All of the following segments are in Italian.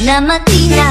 La mattina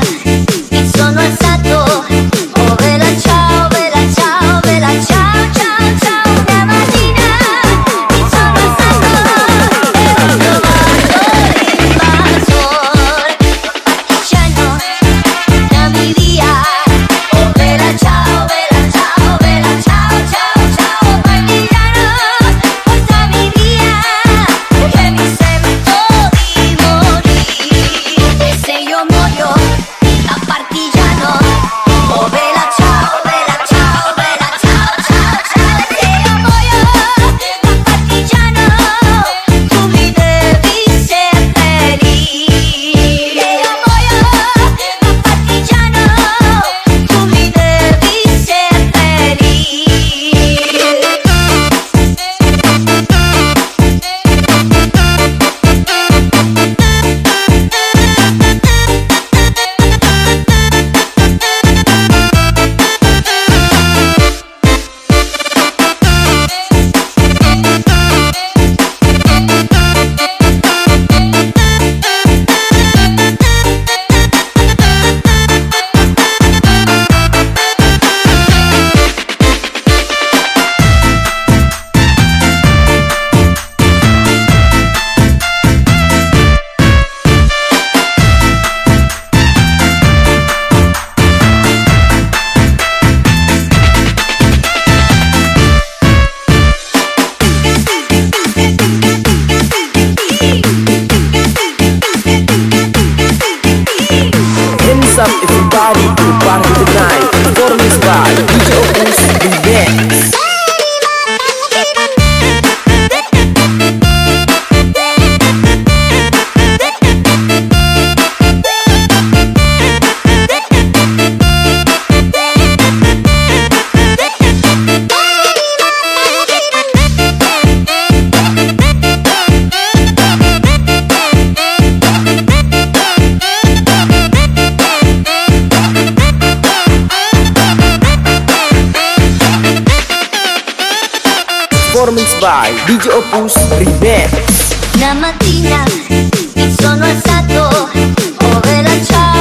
DJ Opus Remix. La mattina mi sono alzato, ho rilanciato